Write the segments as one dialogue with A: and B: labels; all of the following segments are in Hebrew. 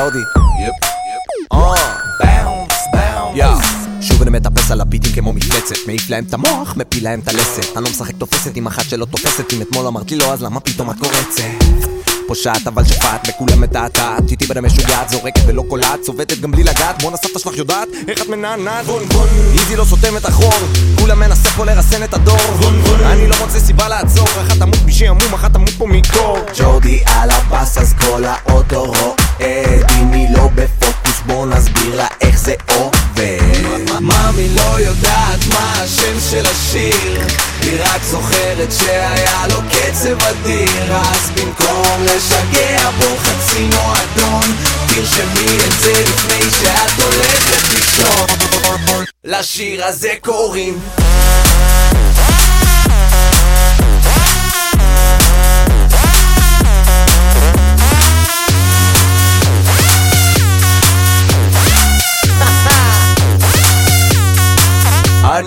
A: ג'ורדי. באונס, באונס. יא. שוב אני מטפס על הביטים כמו מפלצת. מעיף להם את המוח, מפיל להם את הלסת. אני לא משחק תופסת עם אחת שלא תופסת. אם אתמול אמרת לי לא אז למה פתאום את קורצת? פושעת אבל שפעת בכולם מתעתעת איתי בדם משוגעת זורקת ולא קולעת צובטת גם בלי לגעת. בואנה סבתא שלך יודעת איך את מנענעת. בון בון. איזי לא סותם את החור כולם מנסה פה לרסן את הדור. בון בון. אני לא מוצא סיבה לעצור. אחת תמות משעמום אחת תמות פה מקור
B: ג'ורדי על הבאס אז כל האוטו
C: מאמי לא יודעת מה השם של השיר. היא רק זוכרת שהיה לו קצב אדיר. אז במקום לשגע בו חצי מועדון תרשמי את זה לפני שאת הולכת לישון. לשיר הזה קוראים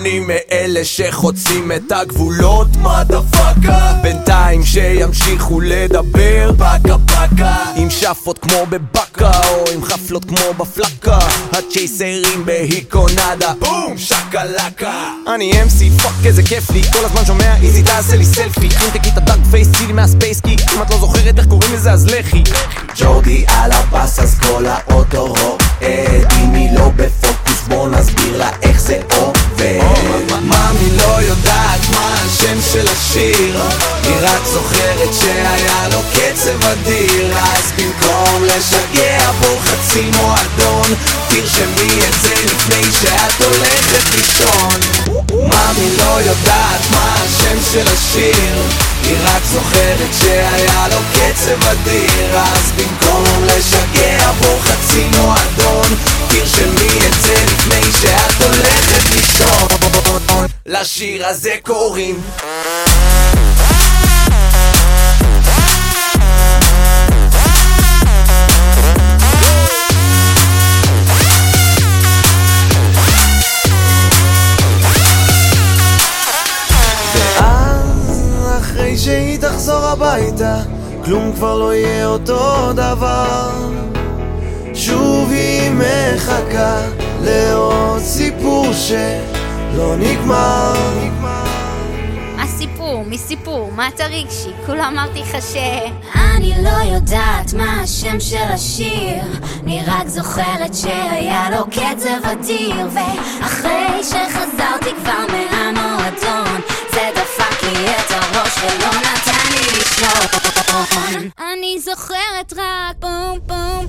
C: אני מאלה שחוצים את הגבולות, מדה פאקה בינתיים שימשיכו לדבר, פקה פקה עם שאפות כמו בבאקה, או עם חפלות כמו בפלקה הצ'ייסרים בהיקונדה, בום, שקלקה.
A: אני MC, פאק איזה כיף לי. כל הזמן שומע איזי תעשה לי סלפי. אם תקי את הדארק פייס צילי מהספייסקי אם את לא זוכרת איך קוראים לזה אז לכי.
B: ג'ורדי על הבאס אז כל האוטו רועד אם היא לא בפוקוס בוא נסביר לה איך זה עובד
C: מאמי לא יודעת מה השם של השיר היא רק זוכרת שהיה לו קצב אדיר אז במקום לשגע בו חצי מועדון תרשמי את זה לפני שאת הולכת לישון. מאמי לא יודעת מה השם של השיר היא רק זוכרת שהיה לו קצב אדיר אז במקום לשגע בו חצי לשיר הזה קוראים
D: שהיא תחזור הביתה, כלום כבר לא יהיה אותו דבר. שוב היא מחכה לעוד סיפור שלא נגמר.
E: מה סיפור? מי סיפור? מה אתה רגשי? כולה אמרתי לך ש...
F: אני לא יודעת מה השם של השיר אני רק זוכרת שהיה לו קצב אדיר ואחרי שחזרתי כבר מהמועדון זה דפק לי את הראש ולא נתן לי לישון
E: אני זוכרת רק בום בום